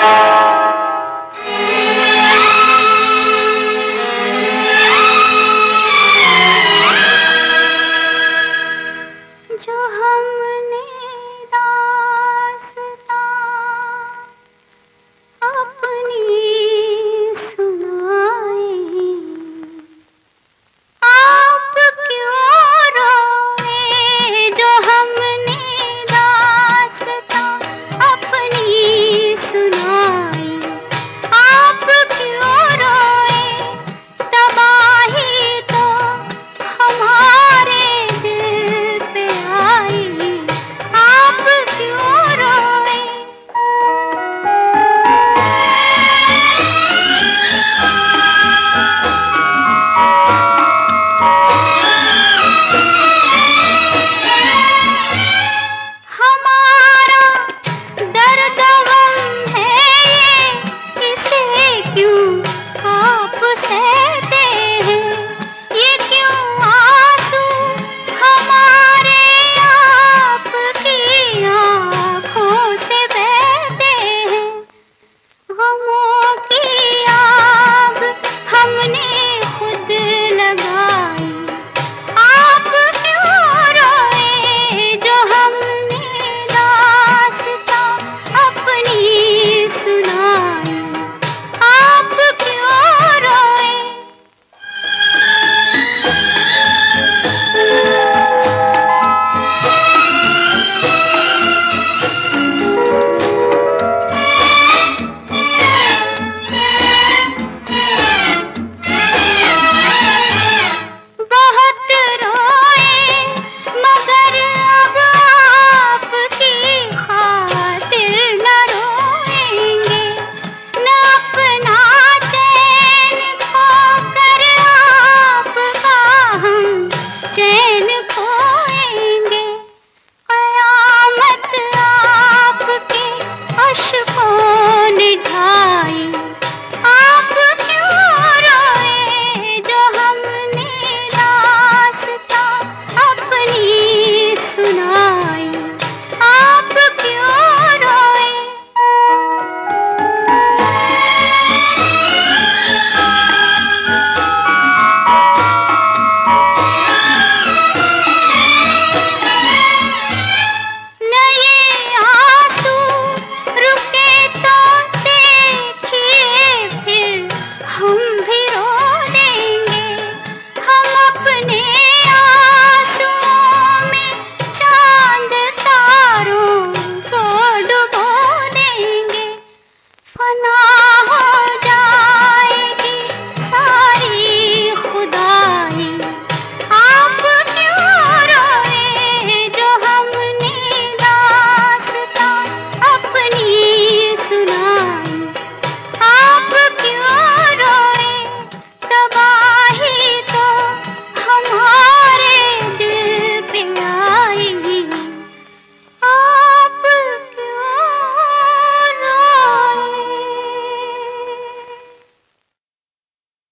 Thank you. No.